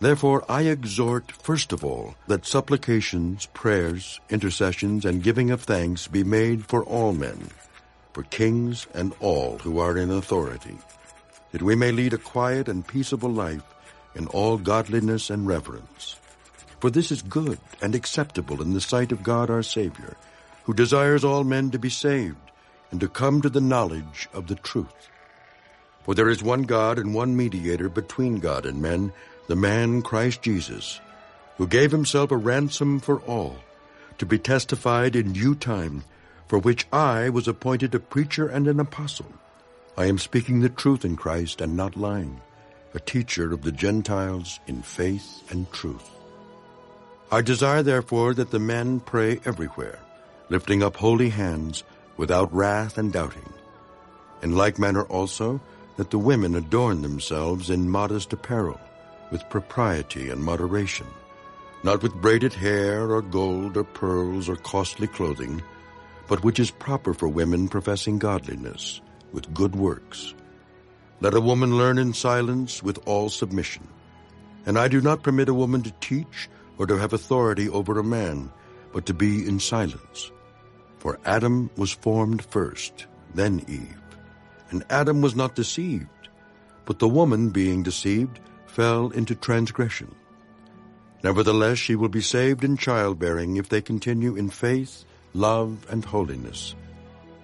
Therefore I exhort, first of all, that supplications, prayers, intercessions, and giving of thanks be made for all men, for kings and all who are in authority, that we may lead a quiet and peaceable life in all godliness and reverence. For this is good and acceptable in the sight of God our Savior, who desires all men to be saved and to come to the knowledge of the truth. For there is one God and one mediator between God and men, the man Christ Jesus, who gave himself a ransom for all, to be testified in due time, for which I was appointed a preacher and an apostle. I am speaking the truth in Christ and not lying, a teacher of the Gentiles in faith and truth. I desire therefore that the men pray everywhere, lifting up holy hands, without wrath and doubting. In like manner also, that the women adorn themselves in modest apparel, with propriety and moderation, not with braided hair or gold or pearls or costly clothing, but which is proper for women professing godliness, with good works. Let a woman learn in silence with all submission. And I do not permit a woman to teach or to have authority over a man, but to be in silence. For Adam was formed first, then Eve. And Adam was not deceived, but the woman, being deceived, fell into transgression. Nevertheless, she will be saved in childbearing if they continue in faith, love, and holiness,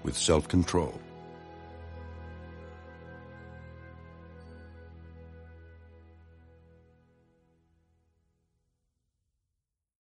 with self-control.